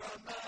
فما